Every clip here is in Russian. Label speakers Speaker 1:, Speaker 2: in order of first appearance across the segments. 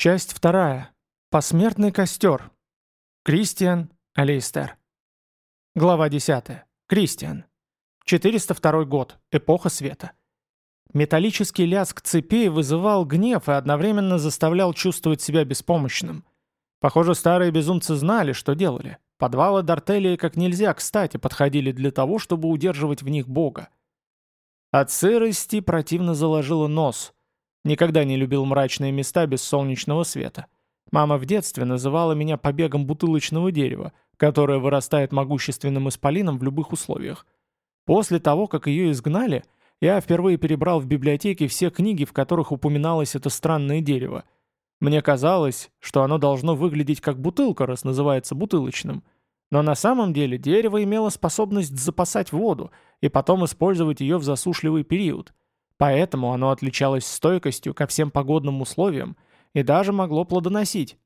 Speaker 1: Часть вторая. Посмертный костер. Кристиан Алейстер. Глава 10. Кристиан. 402 год. Эпоха света. Металлический лязг цепей вызывал гнев и одновременно заставлял чувствовать себя беспомощным. Похоже, старые безумцы знали, что делали. Подвалы Дартелии как нельзя кстати подходили для того, чтобы удерживать в них Бога. От сырости противно заложило нос. Никогда не любил мрачные места без солнечного света. Мама в детстве называла меня побегом бутылочного дерева, которое вырастает могущественным исполином в любых условиях. После того, как ее изгнали, я впервые перебрал в библиотеке все книги, в которых упоминалось это странное дерево – мне казалось, что оно должно выглядеть как бутылка, раз называется бутылочным. Но на самом деле дерево имело способность запасать воду и потом использовать ее в засушливый период. Поэтому оно отличалось стойкостью ко всем погодным условиям и даже могло плодоносить.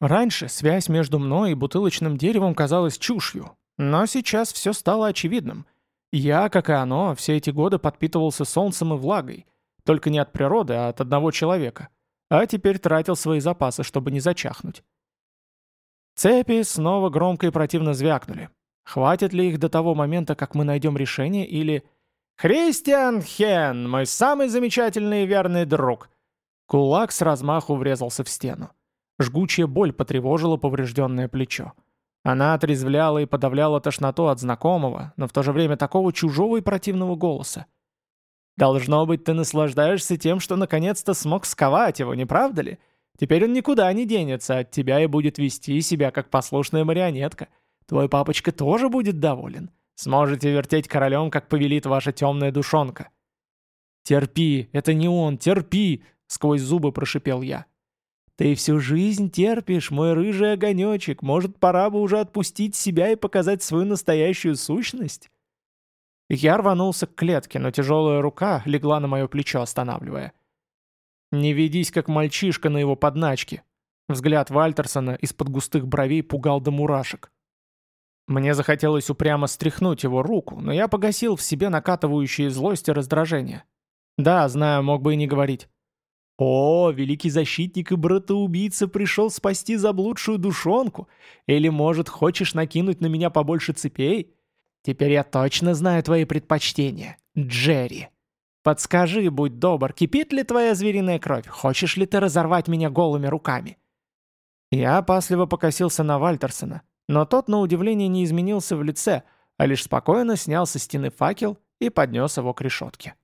Speaker 1: Раньше связь между мной и бутылочным деревом казалась чушью, но сейчас все стало очевидным. Я, как и оно, все эти годы подпитывался солнцем и влагой, только не от природы, а от одного человека — а теперь тратил свои запасы, чтобы не зачахнуть. Цепи снова громко и противно звякнули. Хватит ли их до того момента, как мы найдем решение, или... «Христиан Хен, мой самый замечательный и верный друг!» Кулак с размаху врезался в стену. Жгучая боль потревожила поврежденное плечо. Она отрезвляла и подавляла тошноту от знакомого, но в то же время такого чужого и противного голоса. Должно быть, ты наслаждаешься тем, что наконец-то смог сковать его, не правда ли? Теперь он никуда не денется от тебя и будет вести себя как послушная марионетка. Твой папочка тоже будет доволен. Сможете вертеть королем, как повелит ваша темная душонка». «Терпи, это не он, терпи!» — сквозь зубы прошипел я. «Ты всю жизнь терпишь, мой рыжий огонечек. Может, пора бы уже отпустить себя и показать свою настоящую сущность?» Я рванулся к клетке, но тяжелая рука легла на мое плечо, останавливая. «Не ведись, как мальчишка на его подначке». Взгляд Вальтерсона из-под густых бровей пугал до мурашек. Мне захотелось упрямо стряхнуть его руку, но я погасил в себе накатывающие злость и раздражение. Да, знаю, мог бы и не говорить. «О, великий защитник и братоубийца пришел спасти заблудшую душонку? Или, может, хочешь накинуть на меня побольше цепей?» Теперь я точно знаю твои предпочтения, Джерри. Подскажи, будь добр, кипит ли твоя звериная кровь? Хочешь ли ты разорвать меня голыми руками?» Я опасливо покосился на Вальтерсона, но тот, на удивление, не изменился в лице, а лишь спокойно снял со стены факел и поднес его к решетке.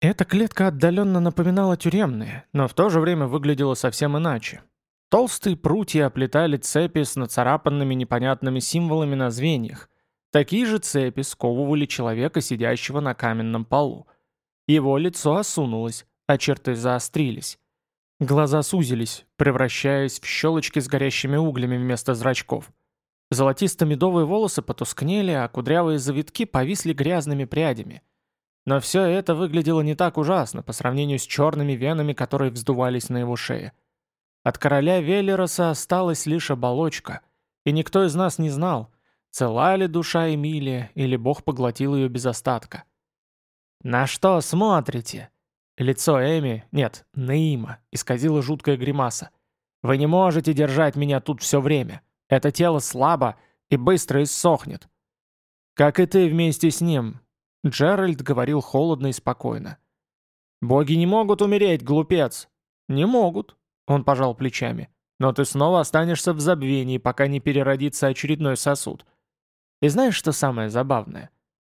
Speaker 1: Эта клетка отдаленно напоминала тюремные, но в то же время выглядела совсем иначе. Толстые прутья оплетали цепи с нацарапанными непонятными символами на звеньях, Такие же цепи сковывали человека, сидящего на каменном полу. Его лицо осунулось, а черты заострились. Глаза сузились, превращаясь в щелочки с горящими углями вместо зрачков. Золотисто-медовые волосы потускнели, а кудрявые завитки повисли грязными прядями. Но все это выглядело не так ужасно по сравнению с черными венами, которые вздувались на его шее. От короля Велероса осталась лишь оболочка, и никто из нас не знал, Цела ли душа Эмилия, или Бог поглотил ее без остатка? «На что смотрите?» Лицо Эми, нет, Наима, исказило жуткая гримаса. «Вы не можете держать меня тут все время. Это тело слабо и быстро иссохнет». «Как и ты вместе с ним», — Джеральд говорил холодно и спокойно. «Боги не могут умереть, глупец!» «Не могут», — он пожал плечами. «Но ты снова останешься в забвении, пока не переродится очередной сосуд. И знаешь, что самое забавное?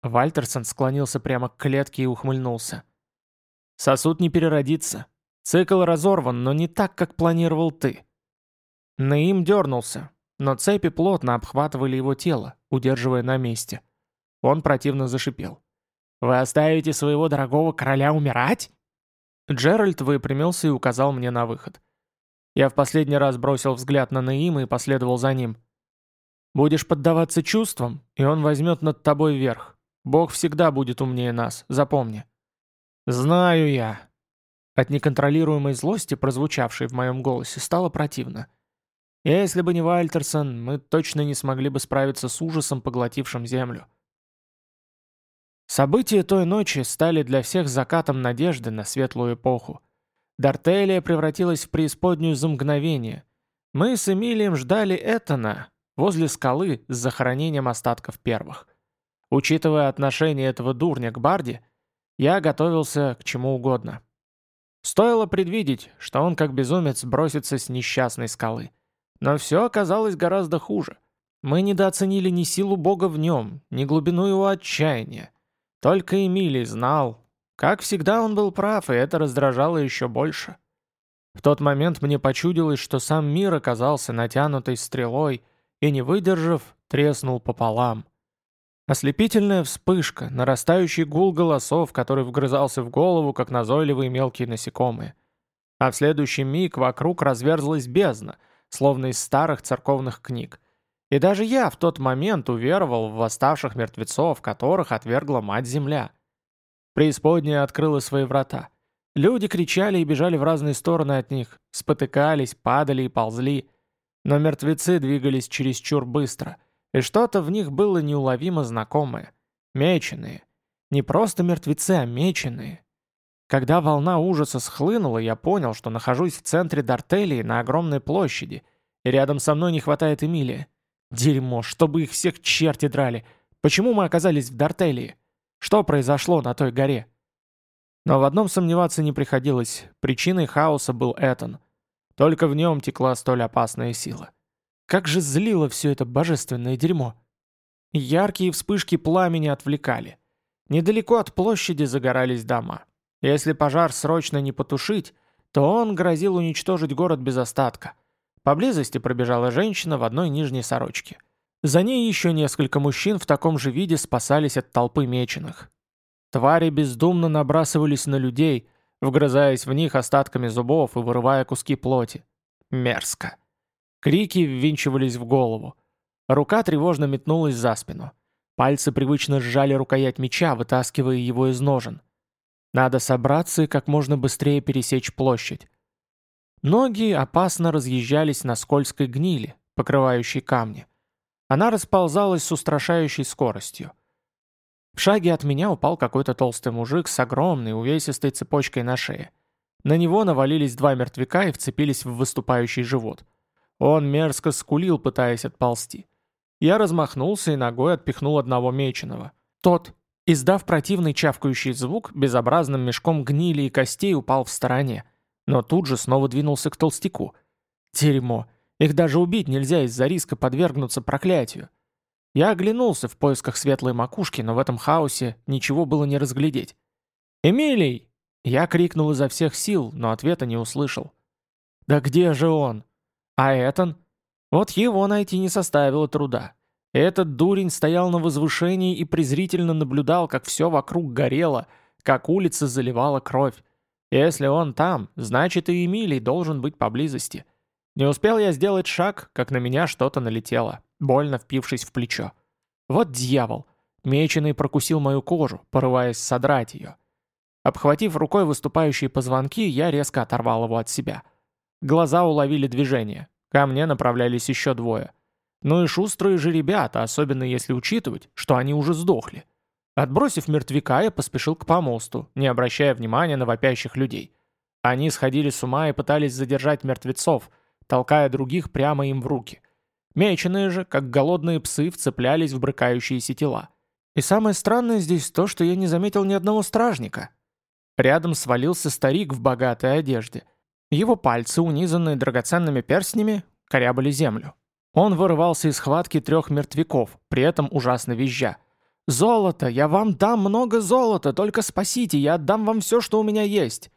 Speaker 1: Вальтерсон склонился прямо к клетке и ухмыльнулся. Сосуд не переродится. Цикл разорван, но не так, как планировал ты. Наим дернулся, но цепи плотно обхватывали его тело, удерживая на месте. Он противно зашипел. «Вы оставите своего дорогого короля умирать?» Джеральд выпрямился и указал мне на выход. Я в последний раз бросил взгляд на Наима и последовал за ним. Будешь поддаваться чувствам, и он возьмет над тобой верх. Бог всегда будет умнее нас, запомни». «Знаю я». От неконтролируемой злости, прозвучавшей в моем голосе, стало противно. Если бы не Вальтерсон, мы точно не смогли бы справиться с ужасом, поглотившим Землю. События той ночи стали для всех закатом надежды на светлую эпоху. Дартелия превратилась в преисподнюю за мгновение. Мы с Эмилием ждали Этана возле скалы с захоронением остатков первых. Учитывая отношение этого дурня к Барде, я готовился к чему угодно. Стоило предвидеть, что он как безумец бросится с несчастной скалы. Но все оказалось гораздо хуже. Мы недооценили ни силу Бога в нем, ни глубину его отчаяния. Только Эмилий знал. Как всегда он был прав, и это раздражало еще больше. В тот момент мне почудилось, что сам мир оказался натянутой стрелой и, не выдержав, треснул пополам. Ослепительная вспышка, нарастающий гул голосов, который вгрызался в голову, как назойливые мелкие насекомые. А в следующий миг вокруг разверзлась бездна, словно из старых церковных книг. И даже я в тот момент уверовал в восставших мертвецов, которых отвергла Мать-Земля. Преисподняя открыла свои врата. Люди кричали и бежали в разные стороны от них, спотыкались, падали и ползли. Но мертвецы двигались чересчур быстро, и что-то в них было неуловимо знакомое. Меченые. Не просто мертвецы, а меченые. Когда волна ужаса схлынула, я понял, что нахожусь в центре Дартелии на огромной площади, и рядом со мной не хватает Эмилия. Дерьмо, чтобы их всех черти драли. Почему мы оказались в Дартелии? Что произошло на той горе? Но в одном сомневаться не приходилось. Причиной хаоса был Этон. Только в нем текла столь опасная сила. Как же злило все это божественное дерьмо. Яркие вспышки пламени отвлекали. Недалеко от площади загорались дома. Если пожар срочно не потушить, то он грозил уничтожить город без остатка. Поблизости пробежала женщина в одной нижней сорочке. За ней еще несколько мужчин в таком же виде спасались от толпы меченых. Твари бездумно набрасывались на людей, вгрызаясь в них остатками зубов и вырывая куски плоти. Мерзко. Крики ввинчивались в голову. Рука тревожно метнулась за спину. Пальцы привычно сжали рукоять меча, вытаскивая его из ножен. Надо собраться и как можно быстрее пересечь площадь. Ноги опасно разъезжались на скользкой гнили, покрывающей камни. Она расползалась с устрашающей скоростью. В шаге от меня упал какой-то толстый мужик с огромной увесистой цепочкой на шее. На него навалились два мертвяка и вцепились в выступающий живот. Он мерзко скулил, пытаясь отползти. Я размахнулся и ногой отпихнул одного меченого. Тот, издав противный чавкающий звук, безобразным мешком гнили и костей упал в стороне но тут же снова двинулся к толстяку. Дерьмо. Их даже убить нельзя из-за риска подвергнуться проклятию. Я оглянулся в поисках светлой макушки, но в этом хаосе ничего было не разглядеть. «Эмилий!» Я крикнул изо всех сил, но ответа не услышал. «Да где же он?» «А Этан?» Вот его найти не составило труда. Этот дурень стоял на возвышении и презрительно наблюдал, как все вокруг горело, как улица заливала кровь. Если он там, значит и Эмилий должен быть поблизости. Не успел я сделать шаг, как на меня что-то налетело, больно впившись в плечо. Вот дьявол! Меченый прокусил мою кожу, порываясь содрать ее. Обхватив рукой выступающие позвонки, я резко оторвал его от себя. Глаза уловили движение. Ко мне направлялись еще двое. Ну и шустрые же ребята, особенно если учитывать, что они уже сдохли. Отбросив мертвяка, я поспешил к помосту, не обращая внимания на вопящих людей. Они сходили с ума и пытались задержать мертвецов, толкая других прямо им в руки. Меченые же, как голодные псы, вцеплялись в брыкающиеся тела. И самое странное здесь то, что я не заметил ни одного стражника. Рядом свалился старик в богатой одежде. Его пальцы, унизанные драгоценными перстнями, корябали землю. Он вырывался из схватки трех мертвяков, при этом ужасно визжа. «Золото! Я вам дам много золота! Только спасите! Я отдам вам все, что у меня есть!»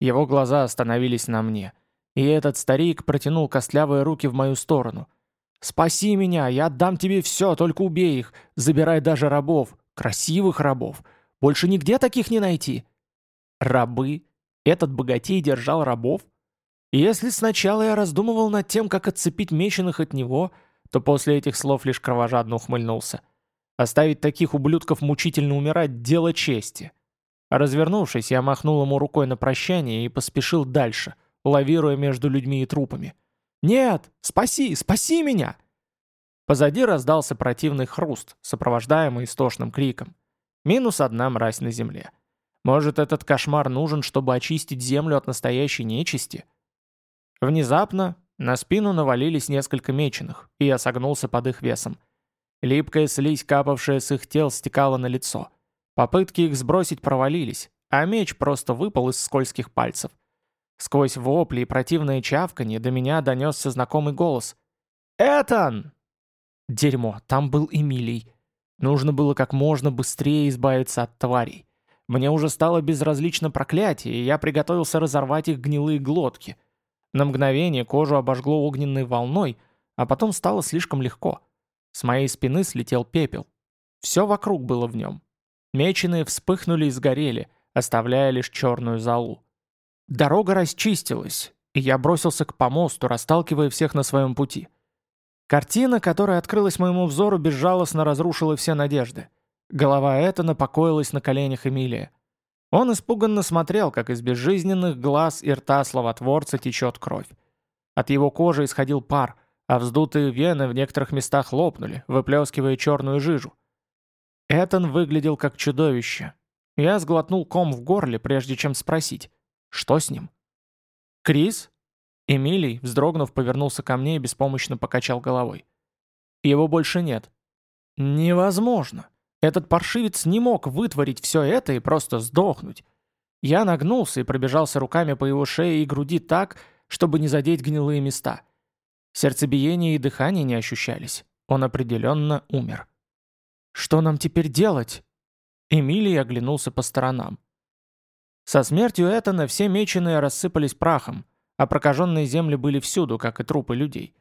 Speaker 1: Его глаза остановились на мне, и этот старик протянул костлявые руки в мою сторону. «Спаси меня! Я отдам тебе все, только убей их! Забирай даже рабов! Красивых рабов! Больше нигде таких не найти!» «Рабы? Этот богатей держал рабов?» Если сначала я раздумывал над тем, как отцепить меченых от него, то после этих слов лишь кровожадно ухмыльнулся. Оставить таких ублюдков мучительно умирать – дело чести. развернувшись, я махнул ему рукой на прощание и поспешил дальше, лавируя между людьми и трупами. «Нет! Спаси! Спаси меня!» Позади раздался противный хруст, сопровождаемый истошным криком. Минус одна мразь на земле. Может, этот кошмар нужен, чтобы очистить землю от настоящей нечисти? Внезапно на спину навалились несколько меченых, и я согнулся под их весом. Липкая слизь, капавшая с их тел, стекала на лицо. Попытки их сбросить провалились, а меч просто выпал из скользких пальцев. Сквозь вопли и противное чавканье до меня донесся знакомый голос. «Этан!» Дерьмо, там был Эмилий. Нужно было как можно быстрее избавиться от тварей. Мне уже стало безразлично проклятие, и я приготовился разорвать их гнилые глотки. На мгновение кожу обожгло огненной волной, а потом стало слишком легко. С моей спины слетел пепел. Все вокруг было в нем. Меченые вспыхнули и сгорели, оставляя лишь черную залу. Дорога расчистилась, и я бросился к помосту, расталкивая всех на своем пути. Картина, которая открылась моему взору, безжалостно разрушила все надежды. Голова Этана покоилась на коленях Эмилия. Он испуганно смотрел, как из безжизненных глаз и рта словотворца течет кровь. От его кожи исходил пар, а вздутые вены в некоторых местах лопнули, выплескивая черную жижу. Этан выглядел как чудовище. Я сглотнул ком в горле, прежде чем спросить, что с ним? «Крис?» Эмилий, вздрогнув, повернулся ко мне и беспомощно покачал головой. «Его больше нет». «Невозможно!» Этот паршивец не мог вытворить все это и просто сдохнуть. Я нагнулся и пробежался руками по его шее и груди так, чтобы не задеть гнилые места. Сердцебиение и дыхание не ощущались. Он определенно умер. «Что нам теперь делать?» Эмилий оглянулся по сторонам. Со смертью Этана все меченые рассыпались прахом, а прокаженные земли были всюду, как и трупы людей.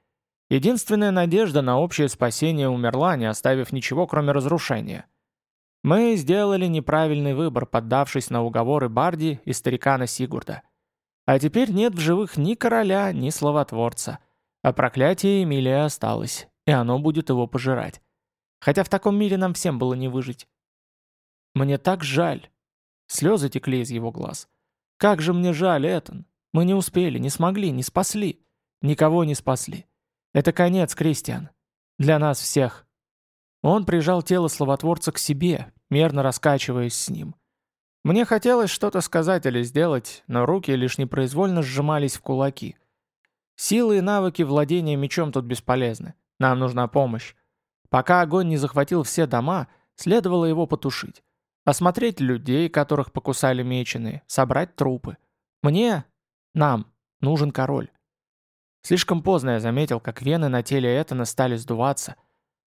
Speaker 1: Единственная надежда на общее спасение умерла, не оставив ничего, кроме разрушения. Мы сделали неправильный выбор, поддавшись на уговоры Барди и старикана Сигурда. А теперь нет в живых ни короля, ни словотворца. А проклятие Эмилия осталось, и оно будет его пожирать. Хотя в таком мире нам всем было не выжить. Мне так жаль. Слезы текли из его глаз. Как же мне жаль, Этан. Мы не успели, не смогли, не спасли. Никого не спасли. Это конец, Кристиан. Для нас всех. Он прижал тело словотворца к себе, мерно раскачиваясь с ним. Мне хотелось что-то сказать или сделать, но руки лишь непроизвольно сжимались в кулаки. Силы и навыки владения мечом тут бесполезны. Нам нужна помощь. Пока огонь не захватил все дома, следовало его потушить. Осмотреть людей, которых покусали меченые, собрать трупы. Мне, нам, нужен король. Слишком поздно я заметил, как вены на теле Этана стали сдуваться,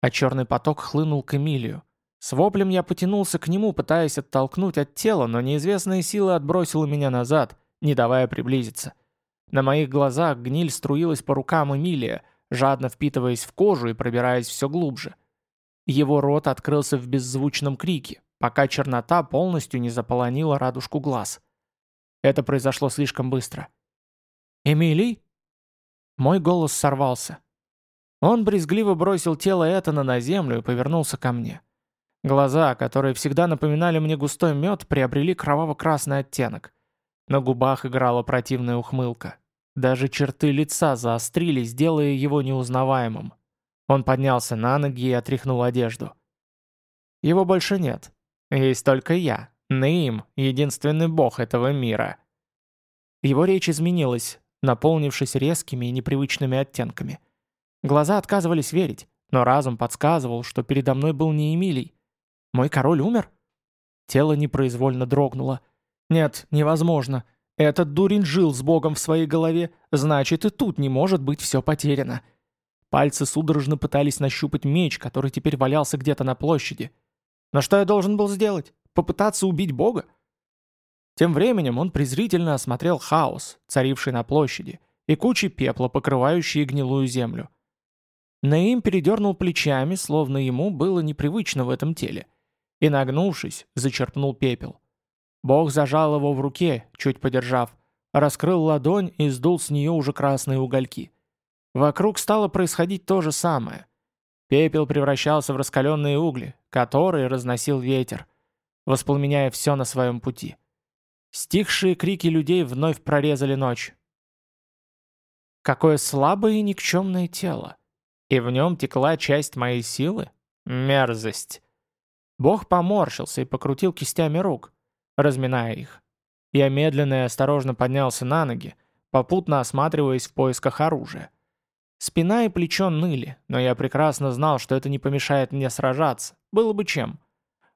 Speaker 1: а черный поток хлынул к Эмилию. С воплем я потянулся к нему, пытаясь оттолкнуть от тела, но неизвестная сила отбросила меня назад, не давая приблизиться. На моих глазах гниль струилась по рукам Эмилия, жадно впитываясь в кожу и пробираясь все глубже. Его рот открылся в беззвучном крике, пока чернота полностью не заполонила радужку глаз. Это произошло слишком быстро. «Эмилий?» Мой голос сорвался. Он брезгливо бросил тело Этана на землю и повернулся ко мне. Глаза, которые всегда напоминали мне густой мед, приобрели кроваво-красный оттенок. На губах играла противная ухмылка. Даже черты лица заострились, делая его неузнаваемым. Он поднялся на ноги и отряхнул одежду. Его больше нет. Есть только я, Наим, единственный бог этого мира. Его речь изменилась, наполнившись резкими и непривычными оттенками. Глаза отказывались верить, но разум подсказывал, что передо мной был не Эмилий. Мой король умер? Тело непроизвольно дрогнуло. Нет, невозможно. Этот дурень жил с богом в своей голове, значит и тут не может быть все потеряно. Пальцы судорожно пытались нащупать меч, который теперь валялся где-то на площади. Но что я должен был сделать? Попытаться убить бога? Тем временем он презрительно осмотрел хаос, царивший на площади, и кучи пепла, покрывающие гнилую землю. Наим передернул плечами, словно ему было непривычно в этом теле, и, нагнувшись, зачерпнул пепел. Бог зажал его в руке, чуть подержав, раскрыл ладонь и сдул с нее уже красные угольки. Вокруг стало происходить то же самое. Пепел превращался в раскаленные угли, которые разносил ветер, воспламеняя все на своем пути. Стихшие крики людей вновь прорезали ночь. Какое слабое и никчемное тело! И в нем текла часть моей силы? Мерзость. Бог поморщился и покрутил кистями рук. разминая их. Я медленно и осторожно поднялся на ноги, попутно осматриваясь в поисках оружия. Спина и плечо ныли, но я прекрасно знал, что это не помешает мне сражаться. Было бы чем.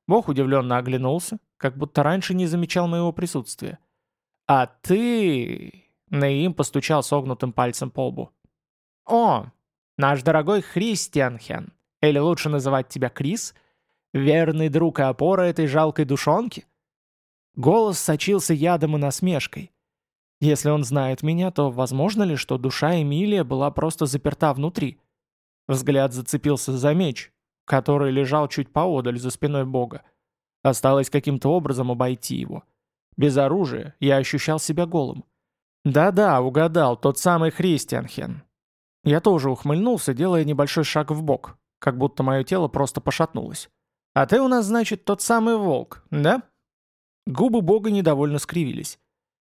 Speaker 1: Бог удивленно оглянулся, как будто раньше не замечал моего присутствия. «А ты...» — Наим постучал согнутым пальцем по лбу. «О, наш дорогой Христианхен, или лучше называть тебя Крис, верный друг и опора этой жалкой душонки?» Голос сочился ядом и насмешкой. Если он знает меня, то возможно ли, что душа Эмилия была просто заперта внутри? Взгляд зацепился за меч, который лежал чуть поодаль за спиной Бога. Осталось каким-то образом обойти его. Без оружия я ощущал себя голым. Да-да, угадал, тот самый Христианхен. Я тоже ухмыльнулся, делая небольшой шаг в бок, как будто мое тело просто пошатнулось. А ты у нас, значит, тот самый волк, да? Губы бога недовольно скривились.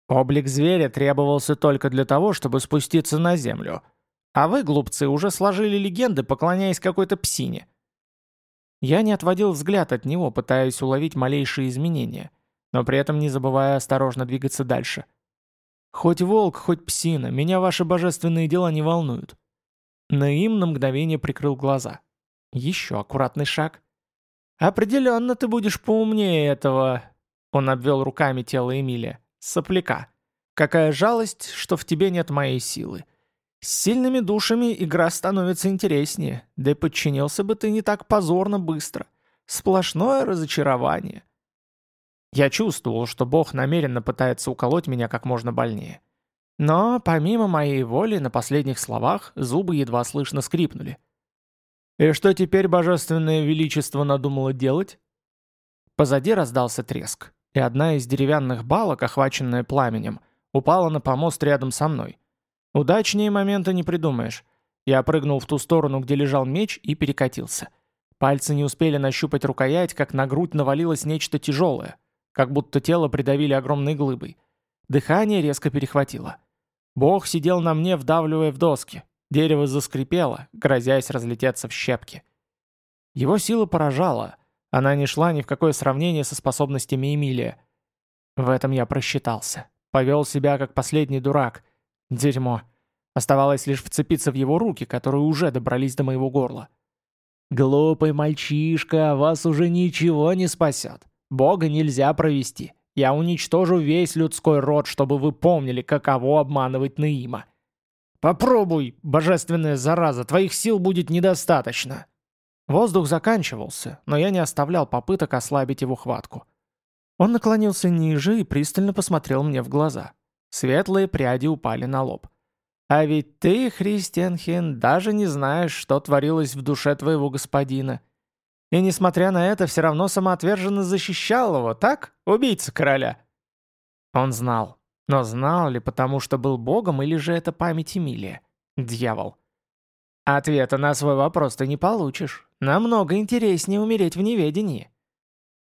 Speaker 1: Облик зверя требовался только для того, чтобы спуститься на землю. А вы, глупцы, уже сложили легенды, поклоняясь какой-то псине. Я не отводил взгляд от него, пытаясь уловить малейшие изменения, но при этом не забывая осторожно двигаться дальше. Хоть волк, хоть псина, меня ваши божественные дела не волнуют. Наим на мгновение прикрыл глаза. Еще аккуратный шаг. «Определенно ты будешь поумнее этого», он обвел руками тело Эмилия. «Сопляка. Какая жалость, что в тебе нет моей силы. С сильными душами игра становится интереснее, да и подчинился бы ты не так позорно быстро. Сплошное разочарование». Я чувствовал, что Бог намеренно пытается уколоть меня как можно больнее. Но, помимо моей воли, на последних словах зубы едва слышно скрипнули. «И что теперь Божественное Величество надумало делать?» Позади раздался треск и одна из деревянных балок, охваченная пламенем, упала на помост рядом со мной. Удачнее момента не придумаешь. Я прыгнул в ту сторону, где лежал меч, и перекатился. Пальцы не успели нащупать рукоять, как на грудь навалилось нечто тяжелое, как будто тело придавили огромной глыбой. Дыхание резко перехватило. Бог сидел на мне, вдавливая в доски. Дерево заскрипело, грозясь разлететься в щепки. Его сила поражала — она не шла ни в какое сравнение со способностями Эмилия. В этом я просчитался. Повел себя как последний дурак. Дерьмо. Оставалось лишь вцепиться в его руки, которые уже добрались до моего горла. «Глупый мальчишка, вас уже ничего не спасет. Бога нельзя провести. Я уничтожу весь людской род, чтобы вы помнили, каково обманывать Наима. Попробуй, божественная зараза, твоих сил будет недостаточно». Воздух заканчивался, но я не оставлял попыток ослабить его хватку. Он наклонился ниже и пристально посмотрел мне в глаза. Светлые пряди упали на лоб. «А ведь ты, Христианхен, даже не знаешь, что творилось в душе твоего господина. И несмотря на это, все равно самоотверженно защищал его, так, убийца короля?» Он знал. Но знал ли, потому что был богом, или же это память Эмилия? Дьявол. Ответа на свой вопрос ты не получишь. Намного интереснее умереть в неведении.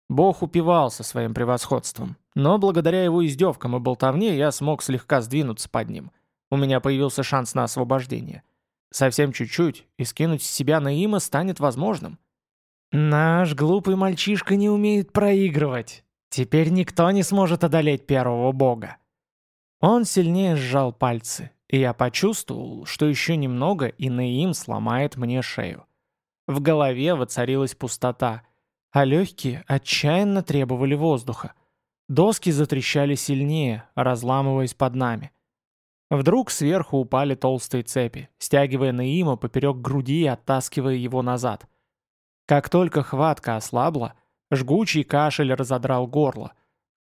Speaker 1: Бог упивался своим превосходством, но благодаря его издевкам и болтовне я смог слегка сдвинуться под ним. У меня появился шанс на освобождение. Совсем чуть-чуть, и скинуть с себя Наима станет возможным. Наш глупый мальчишка не умеет проигрывать. Теперь никто не сможет одолеть первого бога. Он сильнее сжал пальцы, и я почувствовал, что еще немного, и Наим сломает мне шею. В голове воцарилась пустота, а легкие отчаянно требовали воздуха. Доски затрещали сильнее, разламываясь под нами. Вдруг сверху упали толстые цепи, стягивая Наима поперек груди и оттаскивая его назад. Как только хватка ослабла, жгучий кашель разодрал горло.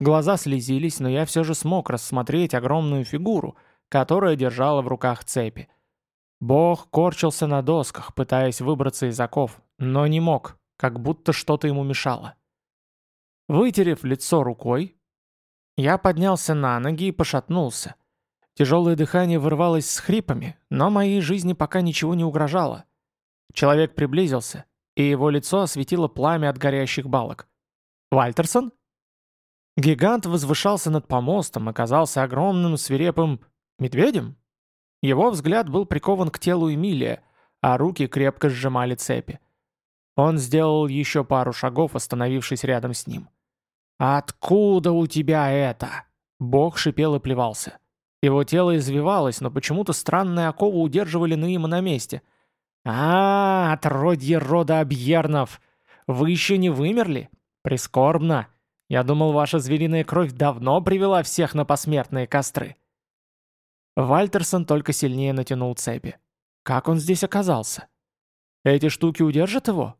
Speaker 1: Глаза слезились, но я все же смог рассмотреть огромную фигуру — которая держала в руках цепи. Бог корчился на досках, пытаясь выбраться из оков, но не мог, как будто что-то ему мешало. Вытерев лицо рукой, я поднялся на ноги и пошатнулся. Тяжелое дыхание вырвалось с хрипами, но моей жизни пока ничего не угрожало. Человек приблизился, и его лицо осветило пламя от горящих балок. «Вальтерсон?» Гигант возвышался над помостом, оказался огромным свирепым Медведем? Его взгляд был прикован к телу Эмилия, а руки крепко сжимали цепи. Он сделал еще пару шагов, остановившись рядом с ним. «Откуда у тебя это?» Бог шипел и плевался. Его тело извивалось, но почему-то странные оковы удерживали Наима на месте. А, отродье рода Абьернов! Вы еще не вымерли? Прискорбно. Я думал, ваша звериная кровь давно привела всех на посмертные костры». Вальтерсон только сильнее натянул цепи. Как он здесь оказался? Эти штуки удержат его?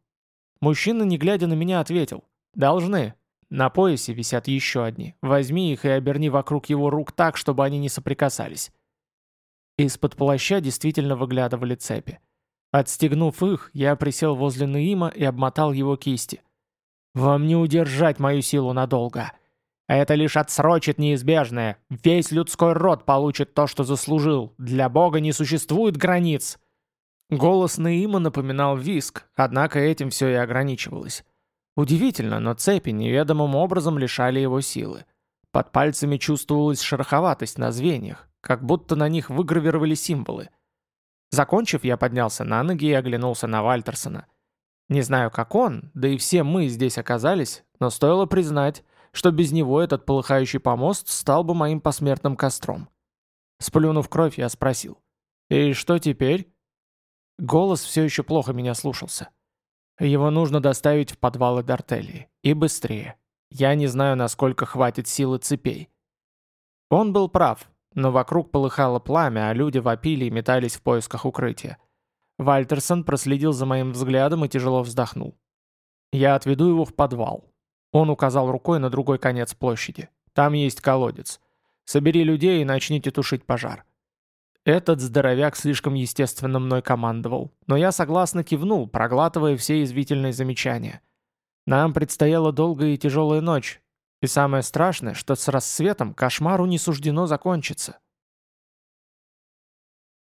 Speaker 1: Мужчина, не глядя на меня, ответил. Должны. На поясе висят еще одни. Возьми их и оберни вокруг его рук так, чтобы они не соприкасались. Из-под плаща действительно выглядывали цепи. Отстегнув их, я присел возле Наима и обмотал его кисти. «Вам не удержать мою силу надолго. Это лишь отсрочит неизбежное. Весь людской род получит то, что заслужил. Для Бога не существует границ». Голос Наима напоминал виск, однако этим все и ограничивалось. Удивительно, но цепи неведомым образом лишали его силы. Под пальцами чувствовалась шероховатость на звеньях, как будто на них выгравировали символы. Закончив, я поднялся на ноги и оглянулся на Вальтерсона. Не знаю, как он, да и все мы здесь оказались, но стоило признать, что без него этот полыхающий помост стал бы моим посмертным костром. Сплюнув кровь, я спросил. «И что теперь?» Голос все еще плохо меня слушался. Его нужно доставить в подвалы Дартелии. И быстрее. Я не знаю, насколько хватит силы цепей. Он был прав, но вокруг полыхало пламя, а люди вопили и метались в поисках укрытия. Вальтерсон проследил за моим взглядом и тяжело вздохнул. «Я отведу его в подвал». Он указал рукой на другой конец площади. «Там есть колодец. Собери людей и начните тушить пожар». Этот здоровяк слишком естественно мной командовал, но я согласно кивнул, проглатывая все извительные замечания. Нам предстояла долгая и тяжелая ночь, и самое страшное, что с рассветом кошмару не суждено закончиться.